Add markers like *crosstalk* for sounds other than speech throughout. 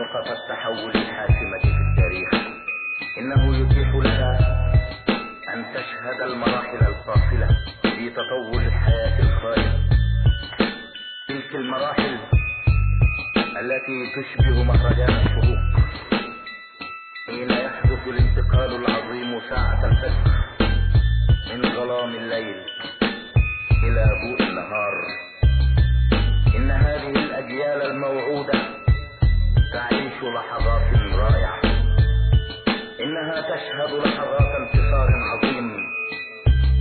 نقط التحول الحاسمة في التاريخ. إنه يتيح لها أن تشهد المراحل الفاصلة في تطور الحياة الخالد تلك المراحل التي تشبه مهرجان الشروق حين يحدث الانتقال العظيم ساعة الفجر من ظلام الليل إلى ضوء النهار. إن هذه الأجيال الموعودة تعيش لحظات رائعة. إنها تشهد لحظات انتصار عظيم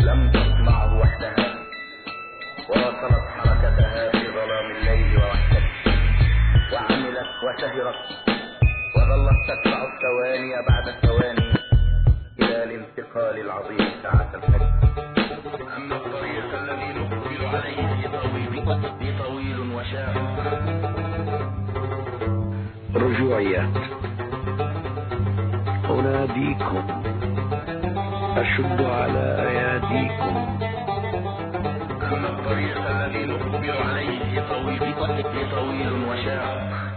لم تصنعه وحدها. واصلت حركتها في ظلام الليل ووحدته وعملت وسهرت وظلت تتبع الثواني بعد الثواني إلى الانتقال العظيم ساعة الفجر أما الطريق الذي نقبل عليه طويل وشاق. رجوعيات أناديكم أشد على أياديكم. أما الطريق الذي نقبل عليه طويل طويل وشاق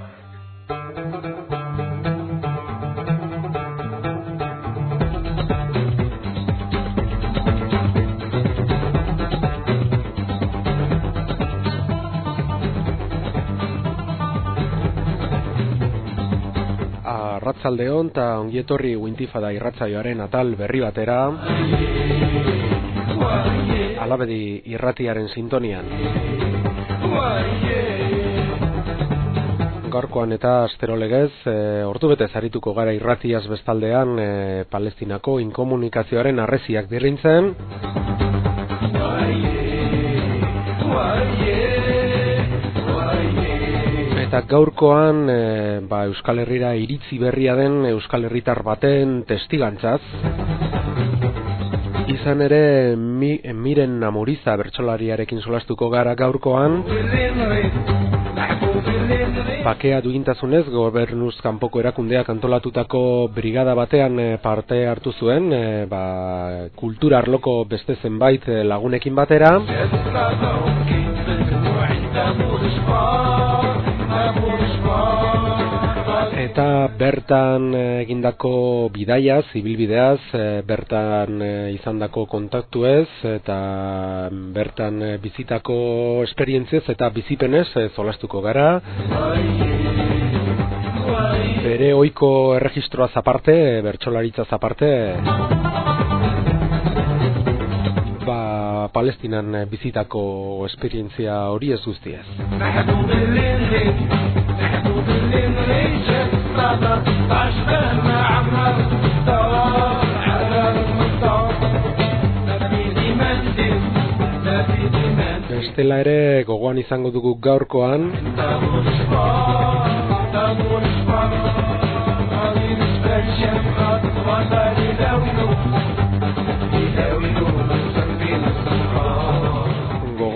Arratzaldeon eta ongietorri Wintifada irratzaioaren atal berri batera. Alabedi irratiaren sintonian. Gaurkoan eta astero legez, e, ordu bete zarituko gara irratiaz bestaldean e, Palestinako inkomunikazioaren arreziak dirrintzen Eta gaurkoan e, ba, Euskal Herrira iritzi berria den Euskal Herritar baten testigantzaz. Izan ere mi, miren namuriza bertsolariarekin solastuko gara gaurkoan. Bakea duintasunez gobernuz kanpoko erakundeak antolatutako brigada batean e, parte hartu zuen e, ba, kultura arloko beste zenbait lagunekin batera Eta bertan egindako bidaiaz, ibilbideaz, bertan izandako kontaktuez eta bertan bizitako esperientziez eta bizipenez zolastuko gara. Bere ohiko erregistroa zaparte, bertsolaritza zaparte, Palestinan bizitako esperientzia hori ez guztiez. Bestela ere gogoan izango dugu gaurkoan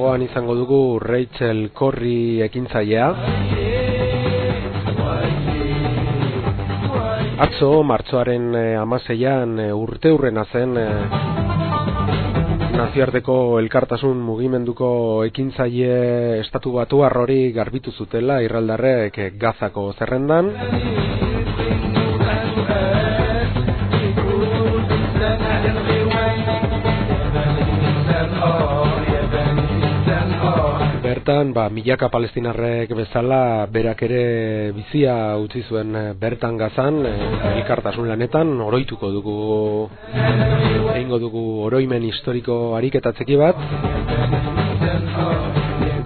Gogoan izango dugu Rachel Corri ekintzailea Atzo, martzoaren amaseian urte hurrena zen nazioarteko elkartasun mugimenduko ekintzaile estatu batu arrori garbitu zutela irraldarrek gazako zerrendan. Bertan, ba, milaka palestinarrek bezala berak ere bizia utzi zuen bertan gazan, elkartasun lanetan, oroituko dugu egingo dugu oroimen historiko ariketatxeki bat.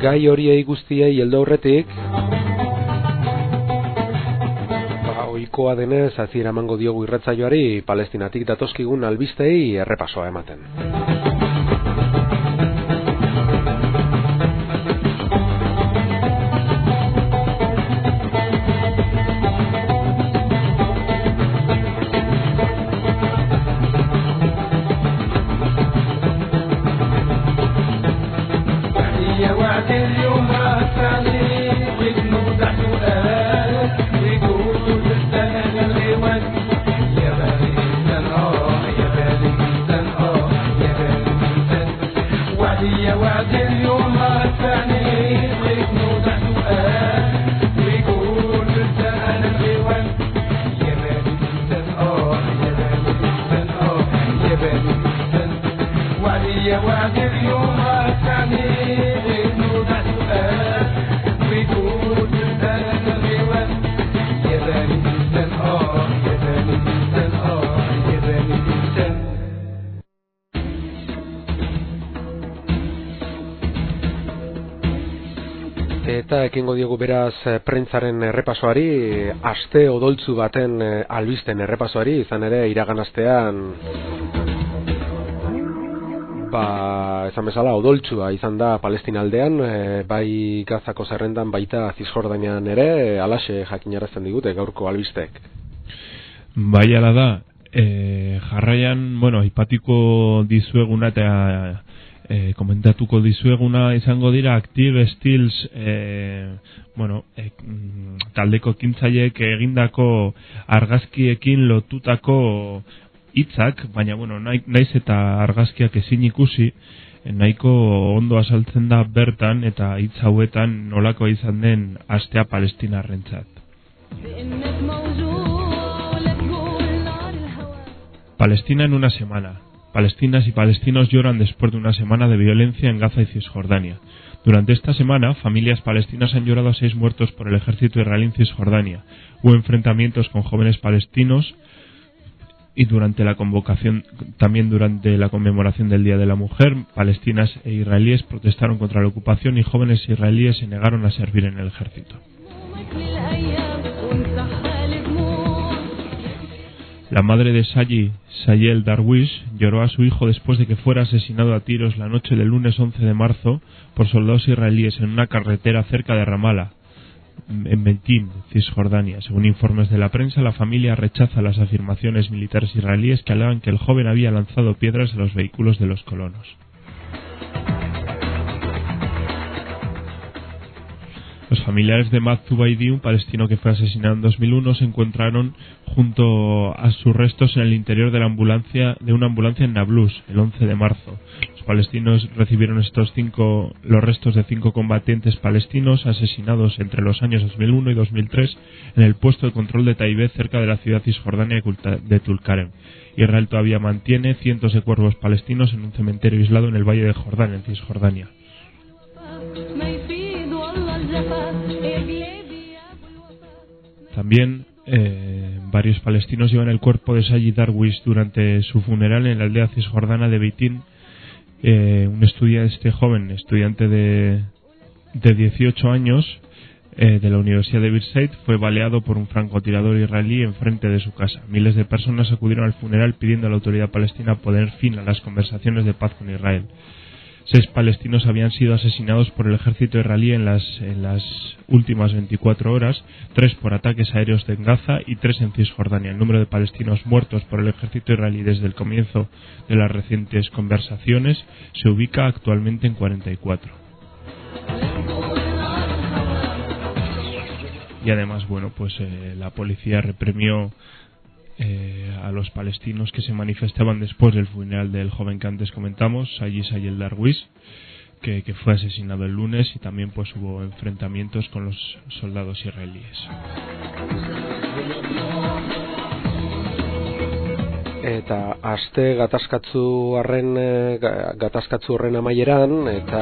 Gai horiei guztiei heldu aurretik ba, oikoa denez aziera emango diogu irratzaioari palestinatik datozkigun albistei errepasoa ematen العادية وعد اليوم رتب ekingo diogu beraz eh, prentzaren errepasoari, aste odoltzu baten eh, albisten errepasoari, izan ere iragan astean ba, ezan bezala odoltsua izan da Palestina aldean, eh, bai Gazako zerrendan baita Zizjordanian ere, alaxe jakinarazten digute gaurko albistek. Bai ala da, e, jarraian, bueno, ipatiko dizueguna eta e, komentatuko dizueguna izango dira Active Steels e, bueno, e, taldeko ekintzaileek egindako argazkiekin lotutako hitzak, baina bueno, naiz eta argazkiak ezin ikusi nahiko ondo asaltzen da bertan eta hitz hauetan nolako izan den astea palestinarrentzat. Palestina en una semana, Palestinas y palestinos lloran después de una semana de violencia en Gaza y Cisjordania. Durante esta semana, familias palestinas han llorado a seis muertos por el ejército israelí en Cisjordania. Hubo enfrentamientos con jóvenes palestinos y durante la convocación, también durante la conmemoración del Día de la Mujer, palestinas e israelíes protestaron contra la ocupación y jóvenes israelíes se negaron a servir en el ejército. La madre de Sayi, Sayel Darwish, lloró a su hijo después de que fuera asesinado a tiros la noche del lunes 11 de marzo por soldados israelíes en una carretera cerca de Ramallah, en Bentín, Cisjordania. Según informes de la prensa, la familia rechaza las afirmaciones militares israelíes que alegan que el joven había lanzado piedras a los vehículos de los colonos. Los familiares de Matt Zubaidi, un palestino que fue asesinado en 2001, se encontraron junto a sus restos en el interior de la ambulancia de una ambulancia en Nablus el 11 de marzo. Los palestinos recibieron estos cinco los restos de cinco combatientes palestinos asesinados entre los años 2001 y 2003 en el puesto de control de Taibé cerca de la ciudad cisjordania de Tulkarem. Israel todavía mantiene cientos de cuerpos palestinos en un cementerio aislado en el valle de Jordán, en Cisjordania. También eh, varios palestinos llevan el cuerpo de Sayi Darwish durante su funeral en la aldea cisjordana de Beitín. Eh, un estudiante, este joven estudiante de, de 18 años eh, de la Universidad de Birzeit fue baleado por un francotirador israelí enfrente de su casa. Miles de personas acudieron al funeral pidiendo a la autoridad palestina poner fin a las conversaciones de paz con Israel. Seis palestinos habían sido asesinados por el ejército israelí en las, en las últimas 24 horas, tres por ataques aéreos en Gaza y tres en Cisjordania. El número de palestinos muertos por el ejército israelí desde el comienzo de las recientes conversaciones se ubica actualmente en 44. Y además, bueno, pues eh, la policía reprimió eh, a los palestinos que se manifestaban después del funeral del joven que antes comentamos, allí Sayel Darwish, que, que fue asesinado el lunes y también pues hubo enfrentamientos con los soldados israelíes. Eta aste gatazkatzu eh, gatazkatzu horren amaieran eta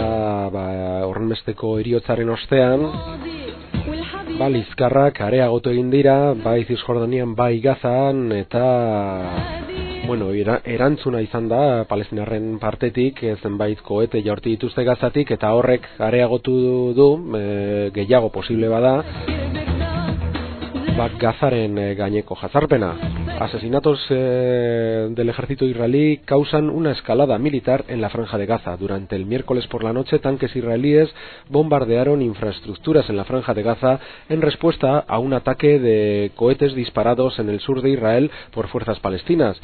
ba horren besteko eriotzaren ostean ba, lizkarrak areagotu egin dira bai Zizjordanian bai Gazan eta bueno, era, erantzuna izan da palestinarren partetik zenbait koete jaurti dituzte Gazatik eta horrek areagotu du e, gehiago posible bada ba, Gazaren eh, gaineko. Asesinatos eh, del ejército israelí causan una escalada militar en la franja de Gaza. Durante el miércoles por la noche, tanques israelíes bombardearon infraestructuras en la franja de Gaza en respuesta a un ataque de cohetes disparados en el sur de Israel por fuerzas palestinas.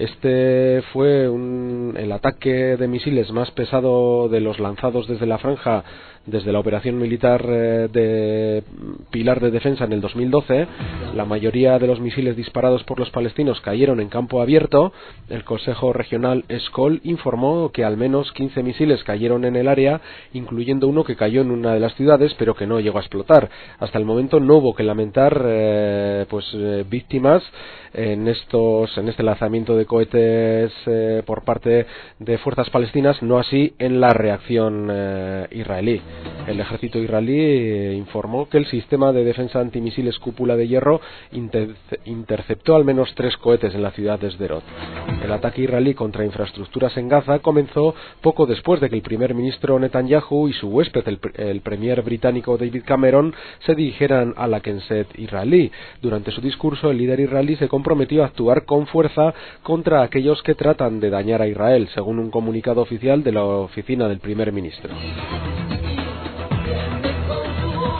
Este fue un- el ataque de misiles más pesado de los lanzados desde la franja desde la operación militar eh, de Pilar de Defensa en el 2012. La mayoría de los misiles disparados por los palestinos cayeron en campo abierto. El Consejo Regional Escol informó que al menos 15 misiles cayeron en el área, incluyendo uno que cayó en una de las ciudades, pero que no llegó a explotar. Hasta el momento no hubo que lamentar eh, pues eh, víctimas en estos en este lanzamiento de cohetes eh, por parte de fuerzas palestinas, no así en la reacción eh, israelí. El ejército israelí eh, informó que el sistema de defensa antimisiles cúpula de hierro inter- interceptó al menos tres cohetes en la ciudad de Sderot. El ataque israelí contra infraestructuras en Gaza comenzó poco después de que el primer ministro Netanyahu y su huésped, el, el premier británico David Cameron, se dirigieran a la Knesset israelí. Durante su discurso, el líder israelí se comprometió a actuar con fuerza contra aquellos que tratan de dañar a Israel, según un comunicado oficial de la oficina del primer ministro.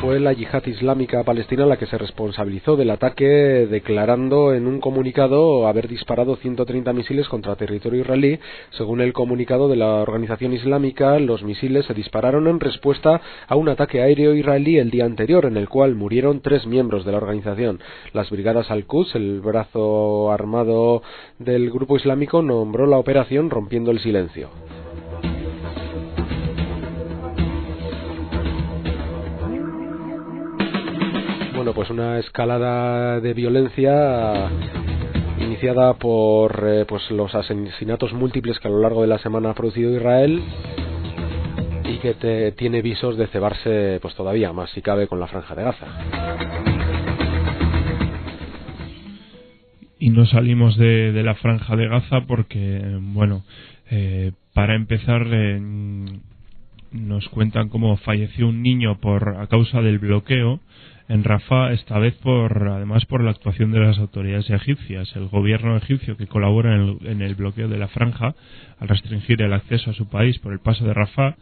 Fue la yihad islámica palestina la que se responsabilizó del ataque, declarando en un comunicado haber disparado 130 misiles contra territorio israelí. Según el comunicado de la organización islámica, los misiles se dispararon en respuesta a un ataque aéreo israelí el día anterior, en el cual murieron tres miembros de la organización. Las brigadas Al-Quds, el brazo armado del grupo islámico, nombró la operación rompiendo el silencio. Bueno, pues una escalada de violencia iniciada por eh, pues los asesinatos múltiples que a lo largo de la semana ha producido Israel y que te- tiene visos de cebarse pues todavía más si cabe con la franja de Gaza. y no salimos de, la franja de Gaza porque, bueno, eh, para empezar, eh, nos cuentan cómo falleció un niño por a causa del bloqueo en Rafah, esta vez por además por la actuación de las autoridades egipcias. El gobierno egipcio que colabora en el, bloqueo de la franja al restringir el acceso a su país por el paso de Rafah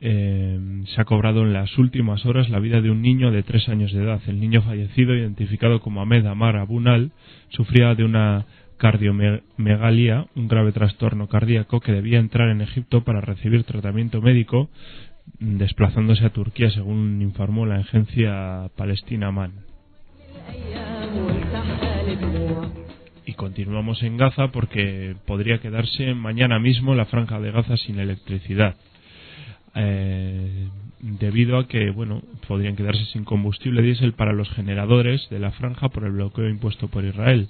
eh, se ha cobrado en las últimas horas la vida de un niño de tres años de edad. El niño fallecido, identificado como Ahmed Amar Abunal, sufría de una cardiomegalia, un grave trastorno cardíaco que debía entrar en Egipto para recibir tratamiento médico, desplazándose a Turquía, según informó la agencia palestina MAN. Y continuamos en Gaza porque podría quedarse mañana mismo la franja de Gaza sin electricidad. Eh, debido a que bueno podrían quedarse sin combustible diésel para los generadores de la franja por el bloqueo impuesto por Israel,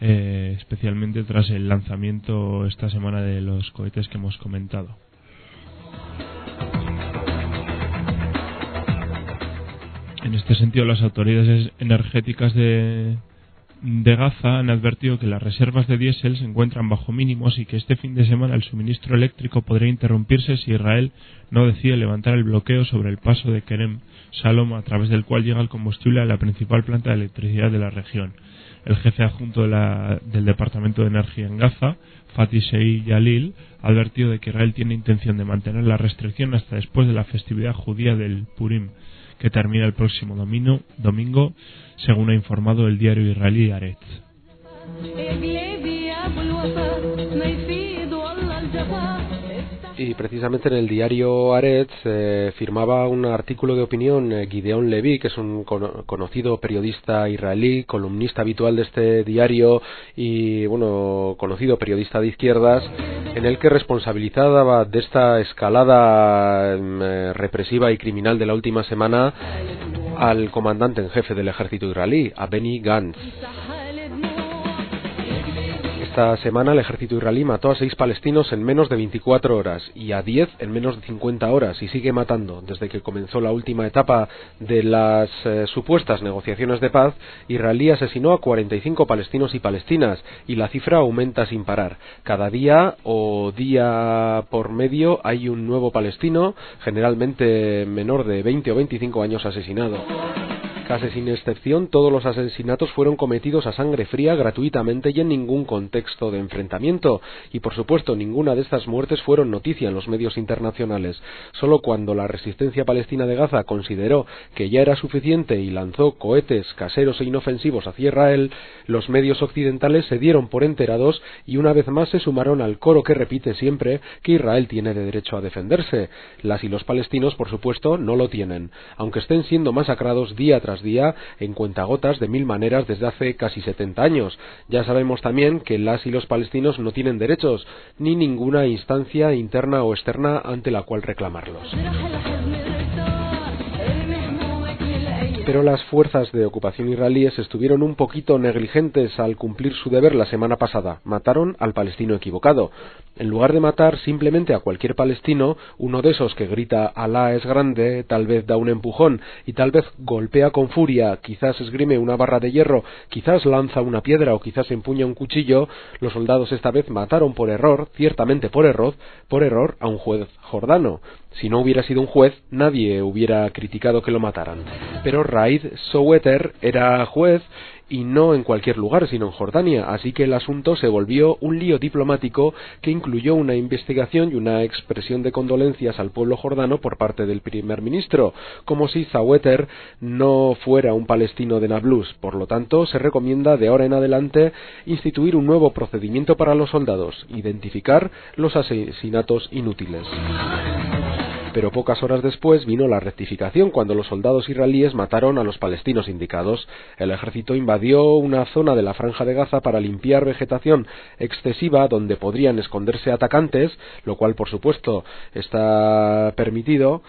eh, especialmente tras el lanzamiento esta semana de los cohetes que hemos comentado. En este sentido, las autoridades energéticas de, Gaza han advertido que las reservas de diésel se encuentran bajo mínimos y que este fin de semana el suministro eléctrico podría interrumpirse si Israel no decide levantar el bloqueo sobre el paso de Kerem Salom a través del cual llega el combustible a la principal planta de electricidad de la región. El jefe adjunto del Departamento de Energía en Gaza, Fatih Shei Yalil, ha advertido de que Israel tiene intención de mantener la restricción hasta después de la festividad judía del Purim, que termina el próximo domingo, según ha informado el diario israelí Aretz. Y precisamente en el diario Aretz eh, firmaba un artículo de opinión eh, Gideon Levy, que es un cono- conocido periodista israelí, columnista habitual de este diario y, bueno, conocido periodista de izquierdas, en el que responsabilizaba de esta escalada em, eh, represiva y criminal de la última semana al comandante en jefe del ejército israelí, a Benny Gantz. Esta semana el ejército israelí mató a seis palestinos en menos de 24 horas y a 10 en menos de 50 horas y sigue matando. Desde que comenzó la última etapa de las eh, supuestas negociaciones de paz, israelí asesinó a 45 palestinos y palestinas y la cifra aumenta sin parar. Cada día o día por medio hay un nuevo palestino, generalmente menor de 20 o 25 años asesinado. Casi sin excepción, todos los asesinatos fueron cometidos a sangre fría, gratuitamente y en ningún contexto de enfrentamiento. Y por supuesto, ninguna de estas muertes fueron noticia en los medios internacionales. Solo cuando la resistencia palestina de Gaza consideró que ya era suficiente y lanzó cohetes caseros e inofensivos hacia Israel, los medios occidentales se dieron por enterados y una vez más se sumaron al coro que repite siempre que Israel tiene derecho a defenderse. Las y los palestinos, por supuesto, no lo tienen, aunque estén siendo masacrados día día en cuentagotas de mil maneras desde hace casi 70 años. Ya sabemos también que las y los palestinos no tienen derechos ni ninguna instancia interna o externa ante la cual reclamarlos. Pero las fuerzas de ocupación israelíes estuvieron un poquito negligentes al cumplir su deber la semana pasada. Mataron al palestino equivocado. En lugar de matar simplemente a cualquier palestino, uno de esos que grita Alá es grande, tal vez da un empujón y tal vez golpea con furia, quizás esgrime una barra de hierro, quizás lanza una piedra o quizás empuña un cuchillo, los soldados esta vez mataron por error, ciertamente por error, por error a un juez jordano. Si no hubiera sido un juez, nadie hubiera criticado que lo mataran. Pero Raid Soweter era juez y no en cualquier lugar, sino en Jordania, así que el asunto se volvió un lío diplomático que incluyó una investigación y una expresión de condolencias al pueblo jordano por parte del primer ministro, como si Zaweter no fuera un palestino de Nablus. Por lo tanto, se recomienda de ahora en adelante instituir un nuevo procedimiento para los soldados, identificar los asesinatos inútiles pero pocas horas después vino la rectificación cuando los soldados israelíes mataron a los palestinos indicados. El ejército invadió una zona de la franja de Gaza para limpiar vegetación excesiva donde podrían esconderse atacantes, lo cual por supuesto está permitido.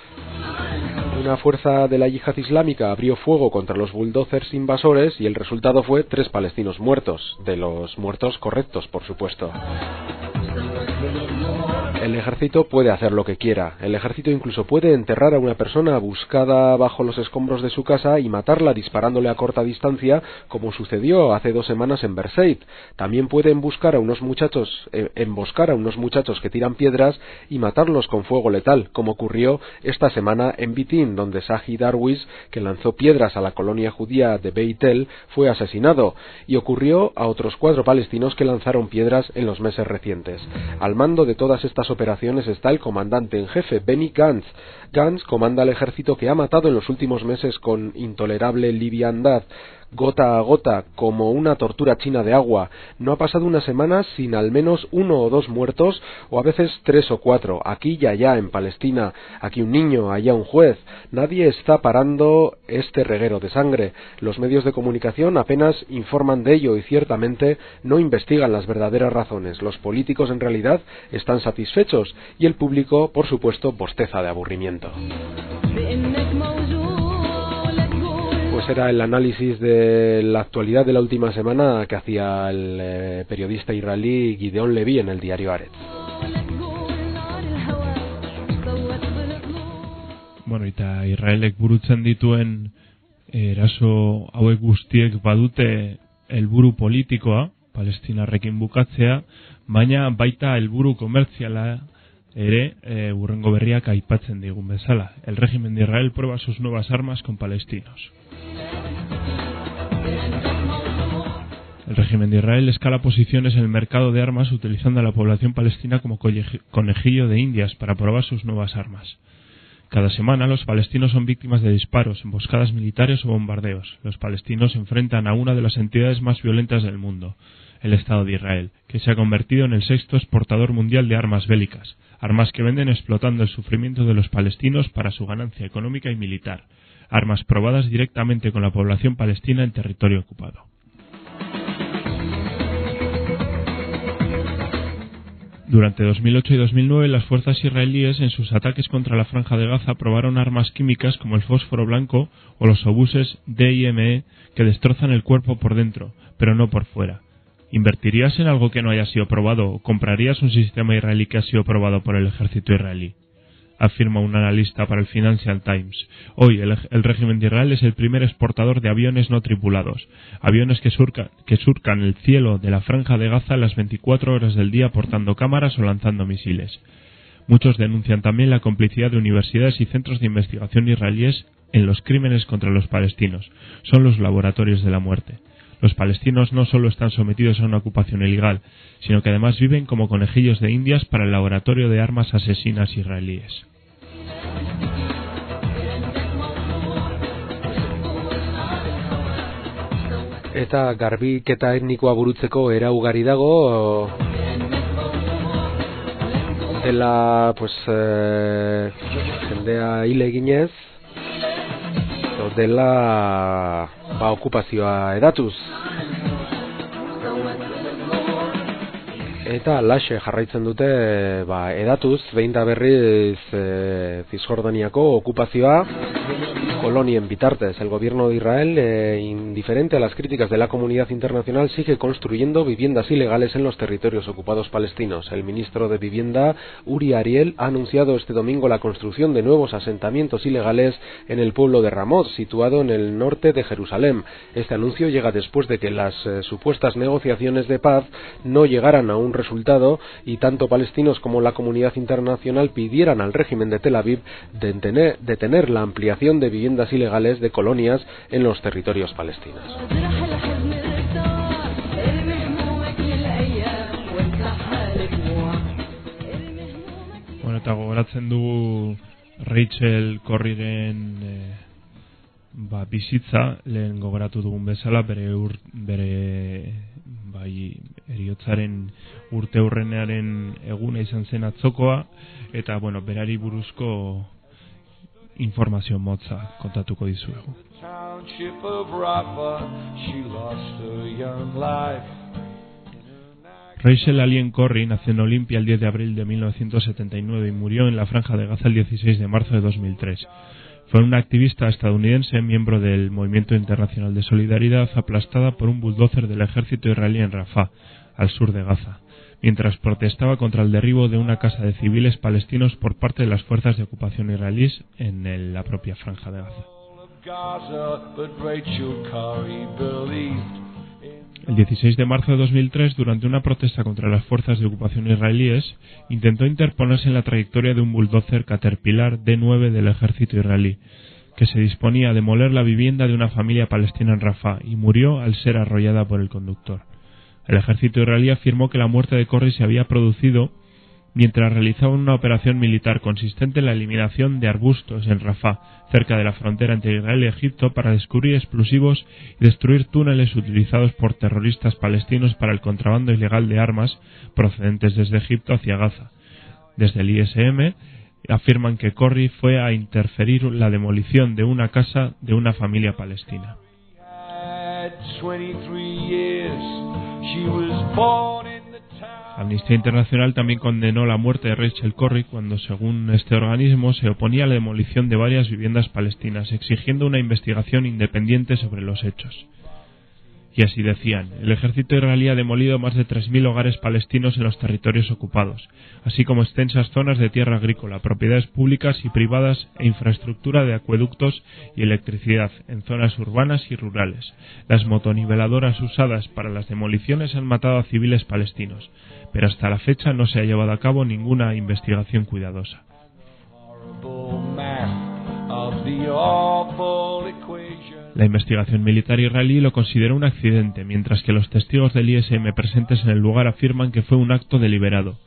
Una fuerza de la yihad islámica abrió fuego contra los bulldozers invasores y el resultado fue tres palestinos muertos, de los muertos correctos, por supuesto. El ejército puede hacer lo que quiera. El ejército incluso puede enterrar a una persona buscada bajo los escombros de su casa y matarla disparándole a corta distancia, como sucedió hace dos semanas en Berseit. También puede emboscar a unos muchachos, eh, emboscar a unos muchachos que tiran piedras y matarlos con fuego letal, como ocurrió esta semana en Bitín, donde Sahi Darwish, que lanzó piedras a la colonia judía de Beitel, fue asesinado, y ocurrió a otros cuatro palestinos que lanzaron piedras en los meses recientes. Al mando de todas estas operaciones está el comandante en jefe, Benny Gantz. Gantz comanda el ejército que ha matado en los últimos meses con intolerable liviandad gota a gota, como una tortura china de agua. No ha pasado una semana sin al menos uno o dos muertos, o a veces tres o cuatro, aquí y allá en Palestina, aquí un niño, allá un juez. Nadie está parando este reguero de sangre. Los medios de comunicación apenas informan de ello y ciertamente no investigan las verdaderas razones. Los políticos en realidad están satisfechos y el público, por supuesto, bosteza de aburrimiento. Era el análisis de la actualidad de la última semana que hacía el eh, periodista israelí Gideon Levy en el diario Aretz. Bueno, eta Israelek burutzen dituen eraso hauek guztiek badute helburu politikoa, palestinarrekin bukatzea, baina baita helburu komertziala ere e, urrengo berriak aipatzen digun bezala. El régimen de Israel prueba sus nuevas armas con palestinos. El régimen de Israel escala posiciones en el mercado de armas utilizando a la población palestina como conejillo de indias para probar sus nuevas armas. Cada semana los palestinos son víctimas de disparos, emboscadas militares o bombardeos. Los palestinos se enfrentan a una de las entidades más violentas del mundo, el Estado de Israel, que se ha convertido en el sexto exportador mundial de armas bélicas, armas que venden explotando el sufrimiento de los palestinos para su ganancia económica y militar, armas probadas directamente con la población palestina en territorio ocupado. Durante 2008 y 2009, las fuerzas israelíes en sus ataques contra la franja de Gaza probaron armas químicas como el fósforo blanco o los obuses DIME que destrozan el cuerpo por dentro, pero no por fuera. ¿Invertirías en algo que no haya sido probado o comprarías un sistema israelí que ha sido probado por el ejército israelí? afirma un analista para el Financial Times. Hoy el, el, régimen de Israel es el primer exportador de aviones no tripulados, aviones que, surca, que surcan el cielo de la franja de Gaza las 24 horas del día portando cámaras o lanzando misiles. Muchos denuncian también la complicidad de universidades y centros de investigación israelíes en los crímenes contra los palestinos. Son los laboratorios de la muerte. Los palestinos no solo están sometidos a una ocupación ilegal, sino que además viven como conejillos de indias para el laboratorio de armas asesinas israelíes. Eta garbiketa etnikoa burutzeko era ugari dago dela pues eh, jendea hile eginez dela ba, okupazioa edatuz eta laxe jarraitzen dute ba, edatuz behin da berriz e, Cisjordaniako okupazioa kolonien bitartez. El gobierno de Israel, eh, indiferente a las críticas de la comunidad internacional, sigue construyendo viviendas ilegales en los territorios ocupados palestinos. El ministro de Vivienda, Uri Ariel, ha anunciado este domingo la construcción de nuevos asentamientos ilegales en el pueblo de Ramot, situado en el norte de Jerusalén. Este anuncio llega después de que las eh, supuestas negociaciones de paz no llegaran a un resultado y tanto palestinos como la comunidad internacional pidieran al régimen de Tel Aviv detener, detener la ampliación de viviendas ilegales de colonias en los territorios palestinos. Bueno, eta gogoratzen du Rachel Corriren e, ba, bizitza lehen gogoratu dugun bezala bere ur, bere bai eriotzaren urte hurrenearen eguna izan zen atzokoa eta bueno, berari buruzko she lost her young life. Rachel Alien Corrie nació en Olimpia el 10 de abril de 1979 y murió en la Franja de Gaza el 16 de marzo de 2003. Fue una activista estadounidense, miembro del Movimiento Internacional de Solidaridad, aplastada por un bulldozer del ejército israelí en Rafah, al sur de Gaza, mientras protestaba contra el derribo de una casa de civiles palestinos por parte de las fuerzas de ocupación israelíes en la propia Franja de Gaza. El 16 de marzo de 2003, durante una protesta contra las fuerzas de ocupación israelíes, intentó interponerse en la trayectoria de un bulldozer Caterpillar D9 del ejército israelí, que se disponía a demoler la vivienda de una familia palestina en Rafah y murió al ser arrollada por el conductor. El ejército israelí afirmó que la muerte de Corrie se había producido mientras realizaban una operación militar consistente en la eliminación de arbustos en Rafah, cerca de la frontera entre Israel y Egipto, para descubrir explosivos y destruir túneles utilizados por terroristas palestinos para el contrabando ilegal de armas procedentes desde Egipto hacia Gaza. Desde el ISM afirman que Corrie fue a interferir la demolición de una casa de una familia palestina. Amnistía Internacional también condenó la muerte de Rachel Corrie cuando, según este organismo, se oponía a la demolición de varias viviendas palestinas, exigiendo una investigación independiente sobre los hechos. Y así decían, el ejército israelí ha demolido más de 3.000 hogares palestinos en los territorios ocupados, así como extensas zonas de tierra agrícola, propiedades públicas y privadas e infraestructura de acueductos y electricidad en zonas urbanas y rurales. Las motoniveladoras usadas para las demoliciones han matado a civiles palestinos, pero hasta la fecha no se ha llevado a cabo ninguna investigación cuidadosa. La investigación militar israelí lo consideró un accidente, mientras que los testigos del ISM presentes en el lugar afirman que fue un acto deliberado.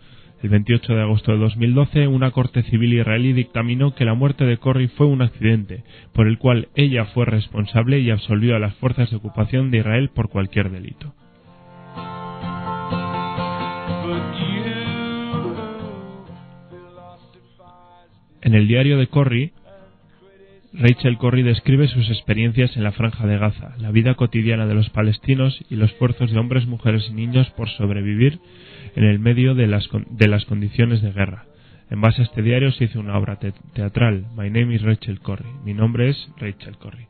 El 28 de agosto de 2012, una corte civil israelí dictaminó que la muerte de Corrie fue un accidente, por el cual ella fue responsable y absolvió a las fuerzas de ocupación de Israel por cualquier delito. En el diario de Corrie, Rachel Corrie describe sus experiencias en la franja de Gaza, la vida cotidiana de los palestinos y los esfuerzos de hombres, mujeres y niños por sobrevivir en el medio de las, condiciones de guerra. En base a este diario se hizo una obra te- teatral, My Name is Rachel Corrie. Mi nombre es Rachel Corrie.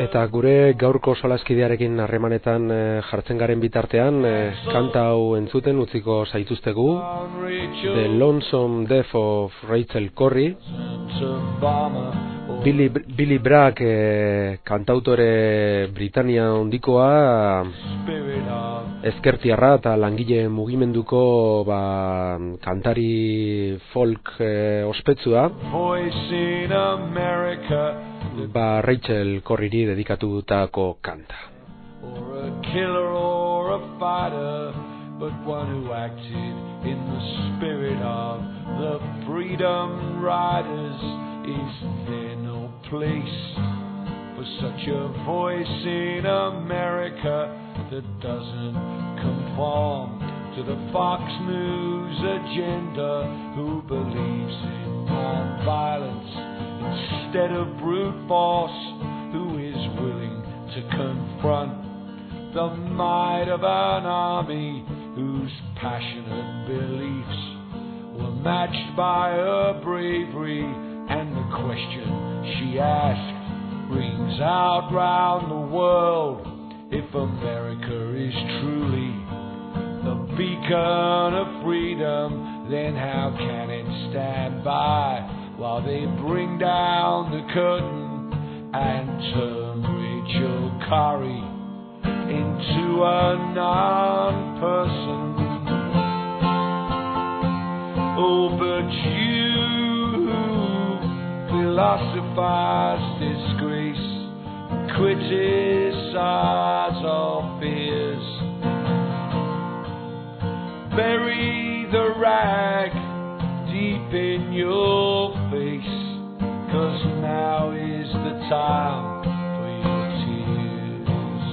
Eta gure gaurko solaskidearekin harremanetan eh, jartzen garen bitartean, eh, kanta hau entzuten utziko zaituztegu, The Lonesome Death of Rachel. Oh, Billy, Billy Bragg e, kantautore Britania ondikoa ezkertiarra eta langile mugimenduko ba, kantari folk e, ospetsua. Voice in America ba, Rachel Corriri dedikatutako kanta. or a killer or a fighter, but one who acted in the spirit of the freedom riders. Is there no place for such a voice in America that doesn't conform to the Fox News agenda, who believes in non-violence instead of brute force, who is willing to confront the might of an army whose passionate beliefs were matched by her bravery, and the question she asked rings out round the world. If America is truly the beacon of freedom, then how can it stand by while they bring down the curtain and turn Rachel Curry into a non-person? Oh, but you philosophize disgrace, criticize all fears bury the rag deep in your. Cause now is the time for your tears.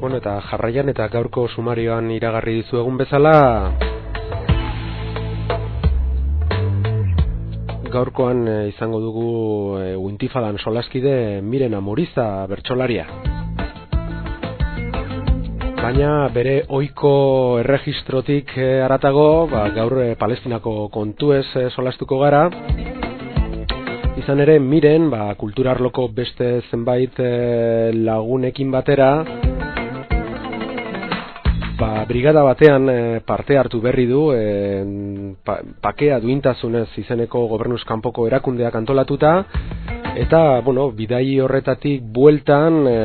Bueno, eta jarraian eta gaurko sumarioan iragarri dizuegun bezala gaurkoan e, izango dugu e, Uintifadan solaskide Miren Amoriza bertsolaria. Baina bere ohiko erregistrotik e, aratago, ba, gaur e, Palestinako kontuez e, solastuko gara. Izan ere, miren, ba, kulturarloko beste zenbait e, lagunekin batera, ba, brigada batean e, parte hartu berri du, e, pa, pakea duintasunez izeneko gobernuz kanpoko erakundeak antolatuta, eta, bueno, bidai horretatik bueltan, e,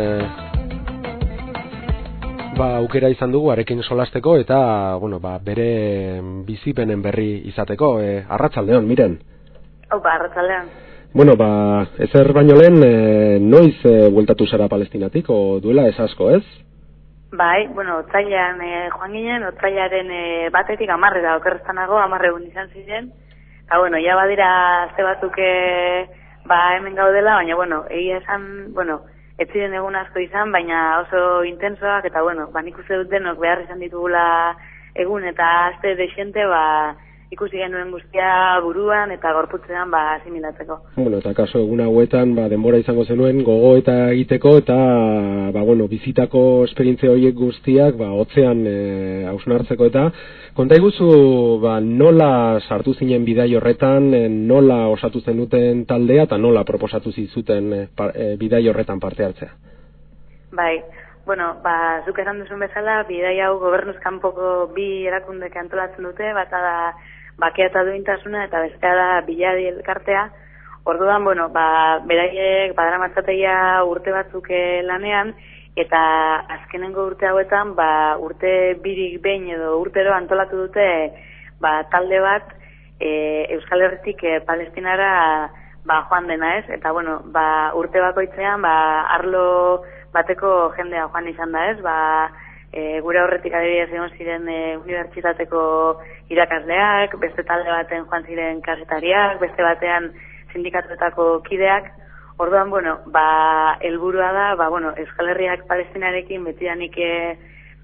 ba, aukera izan dugu arekin solasteko, eta, bueno, ba, bere bizipenen berri izateko, e, arratsaldeon miren. Opa, arratzaldean. Bueno, ba, ezer baino lehen, e, noiz e, bueltatu zara palestinatik, o duela ez asko, ez? Bai, bueno, otzailan e, joan ginen, otzailaren e, batetik amarrera okerreztanago, amarregun izan ziren. Eta, bueno, ja badira ze batzuk e, ba hemen gaudela, baina, bueno, egia esan, bueno, ez ziren egun asko izan, baina oso intensoak, eta, bueno, ba nik uste dut denok behar izan ditugula egun eta aste desente, ba, ikusi genuen guztia buruan eta gorputzean ba asimilatzeko. Bueno, eta kaso egun hauetan ba, denbora izango zenuen gogo eta egiteko eta ba, bueno, bizitako esperientzia horiek guztiak ba, otzean e, hausnartzeko eta konta iguzu ba, nola sartu zinen bidai horretan, e, nola osatu zenuten taldea eta nola proposatu zizuten e, e, bidai horretan parte hartzea. Bai, bueno, ba, zuk esan duzun bezala, bidai hau gobernuz kanpoko bi erakundek antolatzen dute, bata da bakea eta duintasuna eta bestea da biladi elkartea. Orduan, bueno, ba, beraiek badaramatzateia urte batzuk eh, lanean, eta azkenengo urte hauetan, ba, urte birik behin edo urtero antolatu dute ba, talde bat e, Euskal Herritik e, Palestinara ba, joan dena ez, eta bueno, ba, urte bakoitzean ba, arlo bateko jendea joan izan da ez, ba, e, gure horretik adibidez egon ziren e, unibertsitateko irakasleak, beste talde baten joan ziren kasetariak, beste batean sindikatuetako kideak, orduan, bueno, ba, helburua da, ba, bueno, Euskal Herriak Palestinarekin betidanik e,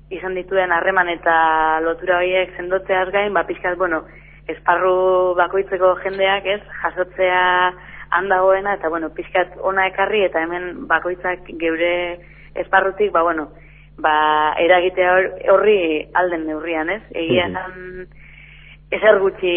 izan dituen harreman eta lotura horiek sendotzeaz gain, ba, pixkat, bueno, esparru bakoitzeko jendeak, ez, jasotzea handagoena, eta, bueno, pixkat ona ekarri, eta hemen bakoitzak geure esparrutik, ba, bueno, ba, eragitea hor- horri alden neurrian, ez? Egia Mhm. esan, ezer gutxi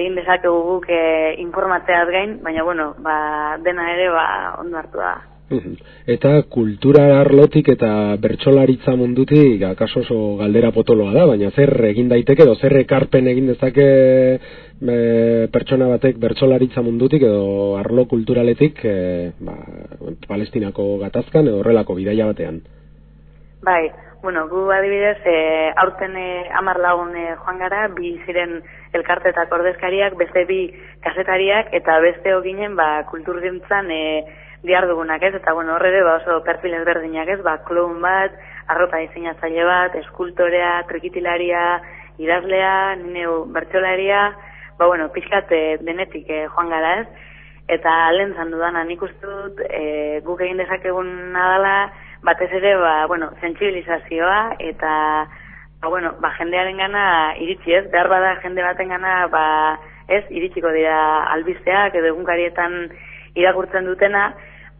egin dezakegu guk e, informatzeaz gain, baina bueno, ba, dena ere ba, ondo hartu da. Mhm. Eta kultura arlotik eta bertsolaritza mundutik akaso oso galdera potoloa da, baina zer egin daiteke edo zer ekarpen egin dezake e, pertsona batek bertsolaritza mundutik edo arlo kulturaletik e, ba, Palestinako gatazkan edo horrelako bidaia batean. Bai, bueno, gu adibidez, e, aurten e, amar lagun e, joan gara, bi ziren elkarte eta ordezkariak, beste bi kasetariak, eta beste hoginen, ba, kulturgintzan e, diar dugunak ez, eta bueno, horre ba, oso perfil ezberdinak ez, ba, klon bat, arropa diseinatzaile bat, eskultorea, trikitilaria, idazlea, neu bertsolaria, ba, bueno, pixkat e, denetik e, joan gara ez, eta lehen zan dudana nik uste dut e, guk egin dezakegun nadala, batez ere, ba, bueno, sentsibilizazioa eta ba, bueno, ba, jendearen gana iritsi ez, behar bada jende baten gana, ba, ez, iritsiko dira albisteak edo egunkarietan irakurtzen dutena,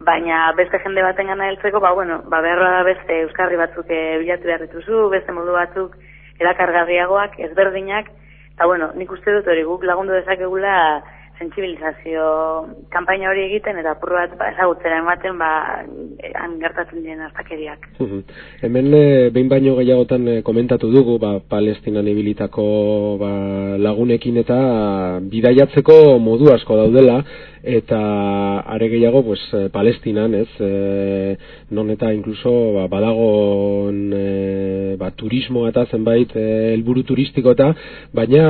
baina beste jende baten gana heltzeko, ba, bueno, ba, behar bada beste euskarri batzuk e, bilatu behar dituzu, beste modu batzuk erakargarriagoak, ezberdinak, eta bueno, nik uste dut hori guk lagundu dezakegula sentsibilizazio kanpaina hori egiten eta apur bat ba, ezagutzera ematen ba, han gertatzen diren astakeriak. Mhm. Hemen e, behin baino gehiagotan e, komentatu dugu ba, Palestinan ibilitako ba, lagunekin eta bidaiatzeko modu asko daudela eta are gehiago pues, Palestinan ez e, non eta incluso ba, badagon e, ba, turismo eta zenbait helburu turistiko eta baina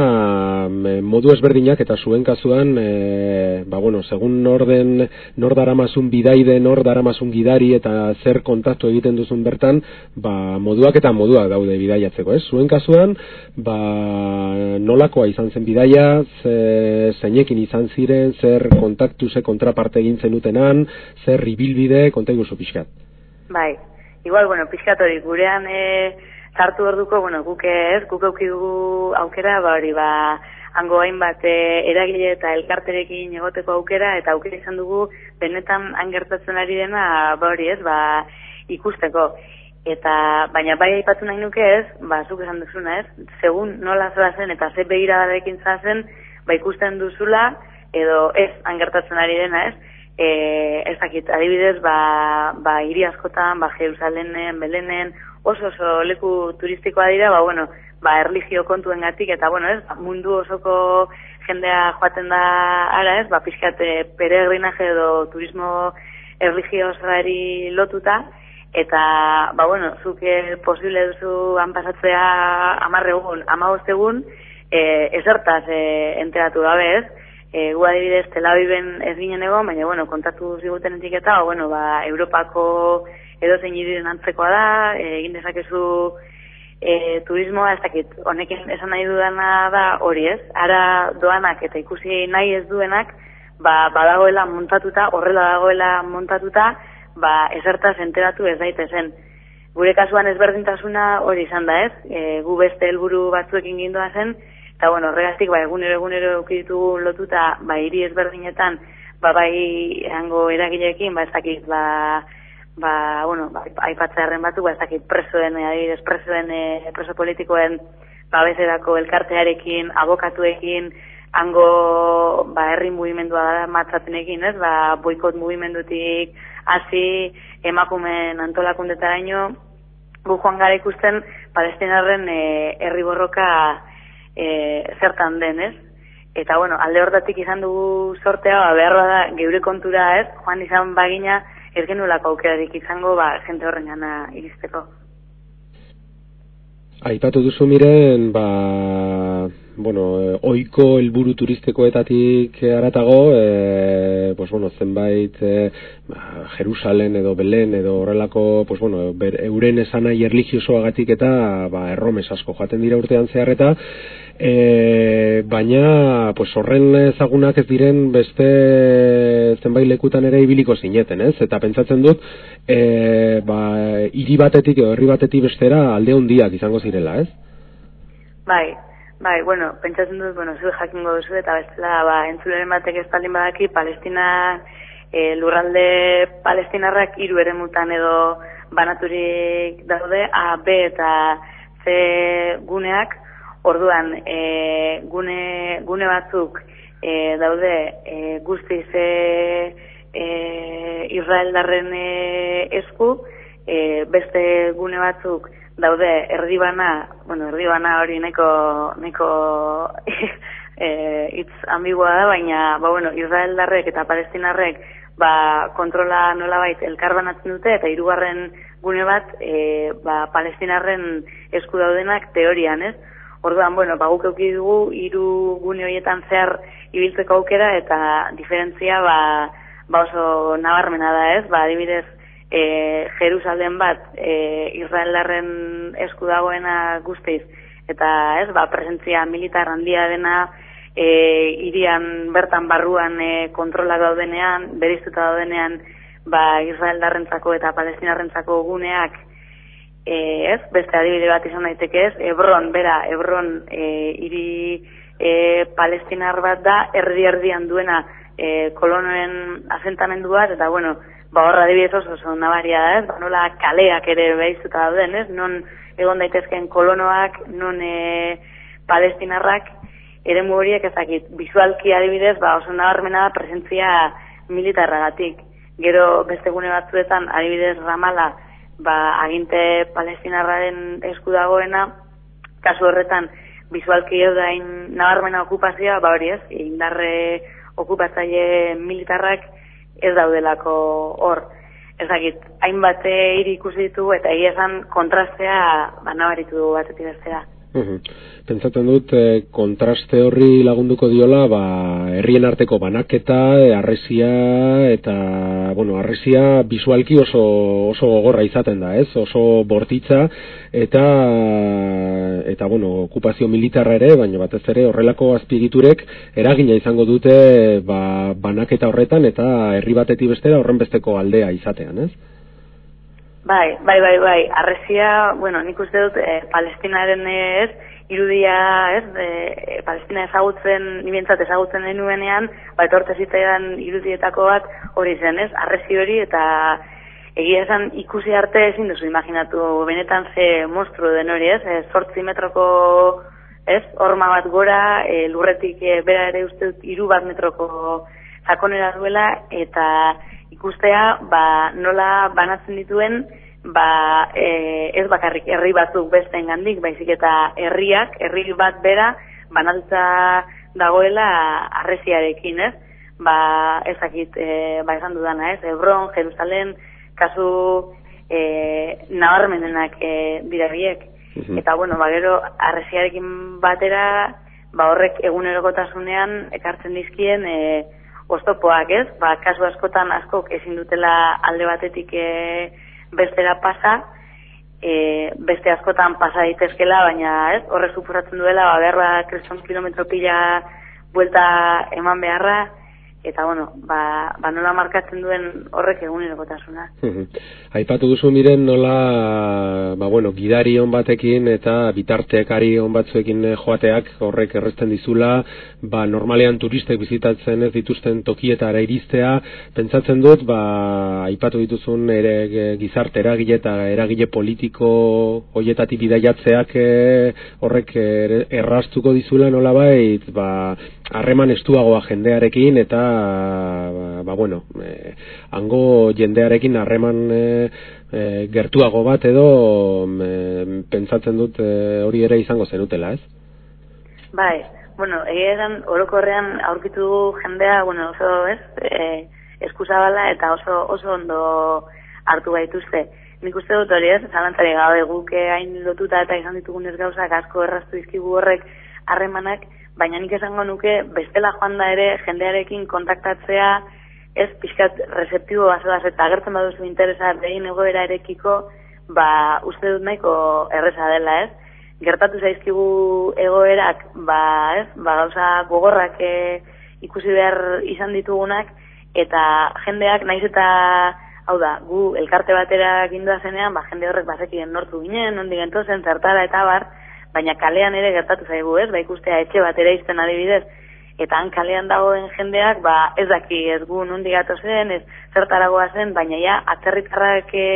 e, modu ezberdinak eta zuen kasuan e, ba, bueno, segun norden nor daramasun bidaide, nor daramasun gidari eta zer kontaktu egiten duzun bertan, ba, moduak eta moduak daude bidaiatzeko, ez? Zuen kasuan, ba, nolakoa izan zen bidaia, ze, zeinekin izan ziren, zer kontaktu, ze kontraparte egin zenutenan, zer ibilbide, konta iguzu pixkat. Bai, igual, bueno, pixkat hori, gurean e, sartu orduko, bueno, guke ez, guk auki dugu aukera, ba hori, ba, hango hainbat e, eragile eta elkarterekin egoteko aukera eta aukera izan dugu benetan han gertatzen ari dena ba hori ez ba ikusteko. Eta baina bai aipatu nahi nuke ez ba zuk esan duzuna ez segun nola zen eta ze begiradarekin zen ba ikusten duzula edo ez han gertatzen ari dena ez. E, ez dakit, adibidez, ba, ba hiri askotan, ba, Jerusalenen, Belenen, oso oso leku turistikoa dira, ba, bueno, ba, erligio kontuen gatik, eta, bueno, ez, mundu osoko jendea joaten da ara, ez, ba, pixkate peregrinaje edo turismo erligiosari lotuta, eta, ba, bueno, zuke posible duzu han pasatzea amarre egun, amagost egun, e, ezertaz e, enteratu gabe, ez, e, gu adibidez Tel Aviven ez ginen egon, baina, bueno, kontatu ziguten etiketa, ba, bueno, ba, Europako edozein hiriren antzekoa da, egin dezakezu e, turismoa, ez dakit, honekin esan nahi dudana da hori ez, ara doanak eta ikusi nahi ez duenak, ba, badagoela montatuta, horrela dagoela montatuta, ba, ezertaz enteratu ez daitezen. Gure kasuan ezberdintasuna hori izan da ez, e, gu beste helburu batzuekin gindoa zen, eta bueno, horregatik, ba, egunero egunero eukiditu lotuta, ba, hiri ezberdinetan, ba, bai, hango eragileekin, ba, ez dakit, ba, ba, bueno, ba, aipatzearen batu, ba, ez dakit presoen, adibidez, presoen, e, preso politikoen, ba, bezerako elkartearekin, abokatuekin, hango, ba, herri mugimendua matzatenekin, ez, ba, boikot mugimendutik, hasi emakumen antolakundetaraino, gu joan gara ikusten, palestinarren e, herri borroka e, zertan den, ez? Eta, bueno, alde hortatik izan dugu sortea, ba, behar da, geure kontura, ez? Joan izan bagina, ez genulako aukerarik izango, ba, jente horren gana iristeko. Aipatu duzu miren, ba, bueno, eh, oiko helburu turistikoetatik aratago, e, pues, bueno, zenbait e, ba, Jerusalen edo Belen edo horrelako, pues, bueno, ber, euren esanai erligiosoagatik eta ba, erromes asko jaten dira urtean zehar eta e, baina pues, horren ezagunak ez diren beste zenbait lekutan ere ibiliko zineten, ez? Eta pentsatzen dut, e, ba, hiri batetik edo herri batetik bestera alde hondiak izango zirela, ez? Bai, bai, bueno, pentsatzen dut, bueno, zu jakingo duzu eta bestela, ba, entzuleren batek ez baldin badaki, Palestina, e, lurralde palestinarrak hiru eremutan edo banaturik daude, A, B eta C guneak, Orduan, e, gune, gune batzuk e, daude e, guztiz e, e, Israeldarren e, esku, e, beste gune batzuk daude erdibana, bueno, erdibana hori neko, neko *laughs* e, hitz ambigua da, baina, ba, bueno, Israeldarrek eta Palestinarrek ba, kontrola nolabait elkarbanatzen dute, eta hirugarren gune bat, e, ba, Palestinarren esku daudenak teorian, ez? Orduan, bueno, ba, guk euki dugu hiru gune horietan zehar ibiltzeko aukera eta diferentzia ba, ba oso nabarmena da, ez? Ba, adibidez, e, Jerusalem bat e, Israeldarren esku dagoena guztiz eta ez, ba, presentzia militar handia dena e, irian bertan barruan e, kontrola daudenean, beriztuta daudenean ba, Israeldarrentzako eta Palestinarrentzako guneak e, ez, beste adibide bat izan daiteke ez, Hebron, bera, Hebron e, iri e, palestinar bat da, erdi-erdian duena e, kolonoen asentamendu bat, eta bueno, ba horra adibidez oso oso nabaria da, ez? Ba, nola kaleak ere behizuta dauden, ez? Non egon daitezkeen kolonoak, non e, palestinarrak, ere horiek ezakit, bizualki adibidez, ba oso nabarmena da presentzia militarragatik. Gero beste gune batzuetan, adibidez Ramala, ba aginte palestinarraren esku dagoena, kasu horretan, bizualki ez da in nabarmena okupazioa, ba hori ez, indarre okupatzaile militarrak ez daudelako hor. Ez dakit, hainbat ikusi ditugu eta egia esan kontrastea ba, nabaritu batetik bestera. Mhm. Pentsatzen dut eh, kontraste horri lagunduko diola ba, herrien arteko banaketa, eh, arresia eta bueno, arresia bisualki oso oso gogorra izaten da, ez? Oso bortitza eta eta bueno, okupazio militarra ere, baina batez ere horrelako azpiegiturek eragina izango dute ba, banaketa horretan eta herri batetik bestera horren besteko aldea izatean, ez? Bai, bai, bai, bai. Arresia, bueno, nik uste dut eh, Palestinaren ez, irudia, ez, eh, Palestina ezagutzen, nibientzat ezagutzen denuenean, ba, etorte zitzaidan irudietako bat hori zen, ez, arresi hori eta egia esan ikusi arte ezin duzu imaginatu benetan ze monstru den hori, ez, e, sortzi metroko, ez, horma bat gora, e, lurretik e, bera ere uste dut iru bat metroko sakonera duela, eta ikustea ba, nola banatzen dituen ba, e, ez bakarrik herri batzuk besteen gandik, baizik eta herriak, herri bat bera banatuta dagoela arresiarekin, ez? Ba, ezakit, e, ba, esan dudana, ez? Hebron, Jerusalem, kasu e, nabarmenenak e, dira biek. Eta, bueno, ba, gero, arresiarekin batera, ba, horrek egunerokotasunean ekartzen dizkien, e, oztopoak, ez? Ba, kasu askotan askok ezin dutela alde batetik e, bestera pasa, e, beste askotan pasa daitezkela, baina, ez? Horre suposatzen duela, ba, behar ba, kreston kilometro pila buelta eman beharra, eta bueno, ba, ba nola markatzen duen horrek egunerokotasuna. Aipatu duzu miren nola, ba bueno, gidari on batekin eta bitartekari on batzuekin eh, joateak horrek erresten dizula, ba normalean turistek bizitatzen ez dituzten tokietara iristea, pentsatzen dut, ba aipatu dituzun ere eh, gizarte eragile eta eragile politiko hoietatik bidaiatzeak eh, horrek errastuko dizula nolabait, ba harreman estuagoa jendearekin eta ba, bueno, e, hango jendearekin harreman e, e, gertuago bat edo e, pentsatzen dut e, hori ere izango zenutela, ez? Bai, bueno, egeran orokorrean aurkitu jendea, bueno, oso, ez, e, eskuzabala eta oso oso ondo hartu gaituzte. Nik uste dut hori ez, zalantzari gabe guke hain lotuta eta izan ditugunez gauzak asko erraztu izkigu horrek harremanak, baina nik esango nuke bestela joan da ere jendearekin kontaktatzea ez pixkat receptibo bazoaz eta agertzen baduzu interesa behin egoera erekiko, ba uste dut nahiko erreza dela ez. Gertatu zaizkigu egoerak, ba ez, ba gauza gogorrak e, ikusi behar izan ditugunak, eta jendeak naiz eta hau da, gu elkarte batera gindua zenean, ba jende horrek bazekien nortu ginen, ondik entozen, zertara eta bar, baina kalean ere gertatu zaigu, ez? Ba ikustea etxe bat ere izten adibidez, eta han kalean dagoen jendeak, ba ez daki ez gu nundi gato zen, ez zertaragoa zen, baina ja atzerritarrak e,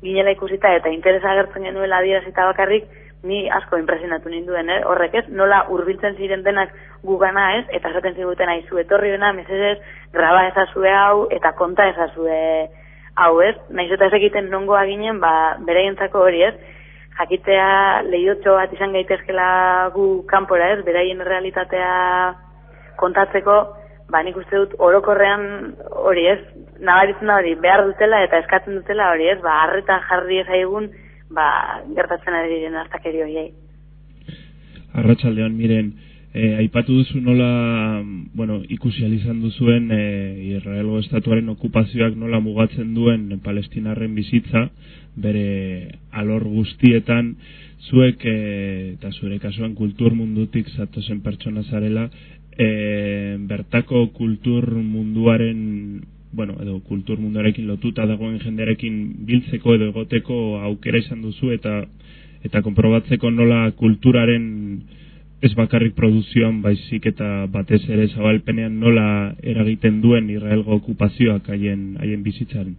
ginela ikusita eta interesa agertzen genuela adierazita bakarrik, ni asko impresionatu ninduen, eh? horrek ez, nola hurbiltzen ziren denak gugana ez, eta esaten ziguten aizu etorri bena, mesedez, graba ezazue hau, eta konta ezazue hau ez, naiz eta ez egiten nongoa ginen, ba, beraientzako hori ez, jakitea lehiotxo bat izan gaitezkela gu kanpora ez, beraien realitatea kontatzeko, ba nik uste dut orokorrean hori ez, nabaritzen da hori, behar dutela eta eskatzen dutela hori ez, ba harreta jarri ezaigun, ba gertatzen ari diren hartakeri horiei. Arratsaldean miren, eh, aipatu duzu nola, bueno, ikusi ahal izan duzuen eh, Israelgo estatuaren okupazioak nola mugatzen duen palestinarren bizitza, bere alor guztietan, zuek eh, eta zure kasuan kultur mundutik zatozen pertsona zarela, eh, bertako kultur munduaren bueno, edo kultur munduarekin lotuta dagoen jendearekin biltzeko edo egoteko aukera izan duzu eta eta konprobatzeko nola kulturaren ez bakarrik produzioan baizik eta batez ere zabalpenean nola eragiten duen Israelgo okupazioak haien haien bizitzaren.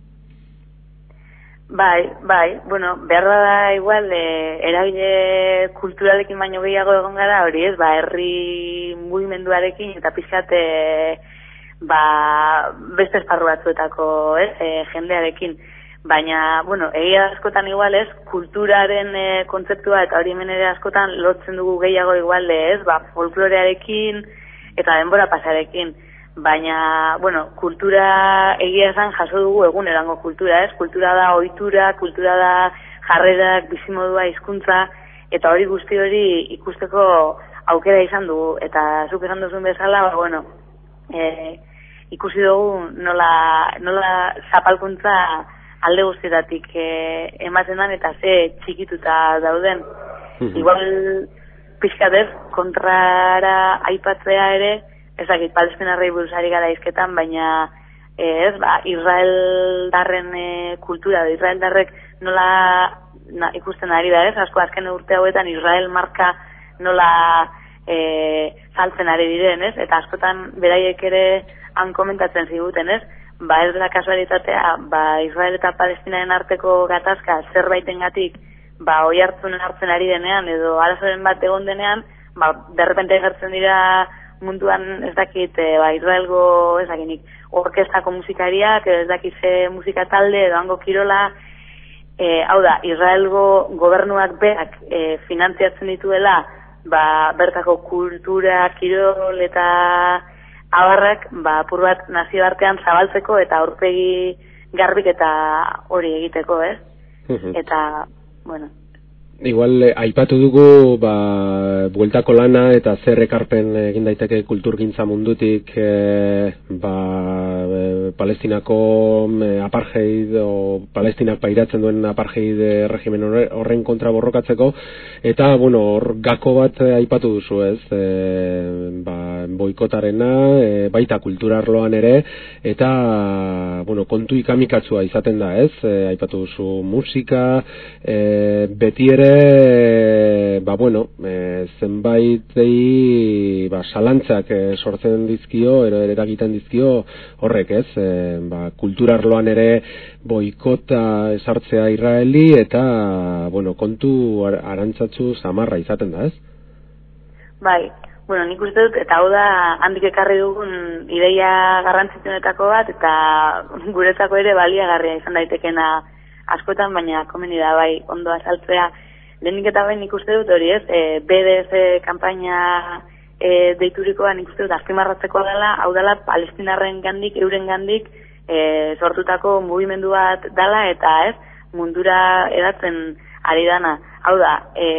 Bai, bai, bueno, behar da igual, e, eragile kulturalekin baino gehiago egon gara, hori ez, ba, herri mugimenduarekin eta pixkat, e, ba, beste esparru batzuetako, ez, e, jendearekin. Baina, bueno, egia askotan igual ez, kulturaren e, kontzeptua eta hori hemen ere askotan lotzen dugu gehiago igual ez, ba, folklorearekin eta denbora pasarekin. Baina, bueno, kultura egia esan jaso dugu egunerango kultura, ez? Kultura da ohitura, kultura da jarrerak, bizimodua, hizkuntza eta hori guzti hori ikusteko aukera izan dugu eta zuk esan duzun bezala, ba, bueno, e, ikusi dugu nola, nola zapalkuntza alde guztietatik e, ematen dan eta ze txikituta dauden. Igual pixkatez kontrara aipatzea ere, ezakit palestinarrei buruz ari gara izketan, baina eh, ez, ba, Israel darren e, kultura, edo Israel darrek nola na, ikusten ari da ez, asko azken urte hauetan Israel marka nola e, saltzen ari diren ez, eta askotan beraiek ere han komentatzen ziguten ez, ba ez da kasualitatea, ba Israel eta Palestinaren arteko gatazka zerbaitengatik ba oi hartzunen hartzen ari denean edo arazoren bat egon denean, ba derrepente egertzen dira munduan ez dakit e, ba Israelgo ez dakinik orkestako musikariak, ez dakit ze musika talde edo hango kirola e, hau da, Israelgo gobernuak berak e, finantziatzen dituela ba, bertako kultura, kirol eta abarrak ba, apur bat nazioartean zabaltzeko eta aurpegi garbik eta hori egiteko, ez? Eta, bueno, Igual eh, aipatu dugu ba, bueltako lana eta zer ekarpen egin daiteke kulturgintza mundutik e, ba, e, Palestinako e, apartheid o Palestinak pairatzen duen apartheid regimen horre- horren kontra borrokatzeko. Eta bueno, hor gako bat aipatu duzu ez? E, ba, boikotarena e, baita kulturarloan ere. Eta bueno, kontu ikamikatzua izaten da ez? E, aipatu duzu musika e, beti ere ba bueno e, zenbaitei ba, salantzak e, sortzen dizkio ero eragiten dizkio horrek ez e, ba, kulturarloan ere boikota esartzea Israeli eta bueno, kontu ar arantzatzu samarra izaten da ez bai, bueno, nik uste dut, eta hau da handik ekarri dugun ideia garrantzitsunetako bat, eta guretzako ere baliagarria izan daitekena askotan, baina komeni da bai ondo azaltzea. Lehenik eta bain nik uste dut hori ez, e, BDS kampaina e, deiturikoa nik uste dut azpimarratzeko dela, hau dela palestinarren gandik, euren gandik, e, sortutako mugimendu bat dala eta ez, mundura edatzen ari dana. Hau da, e,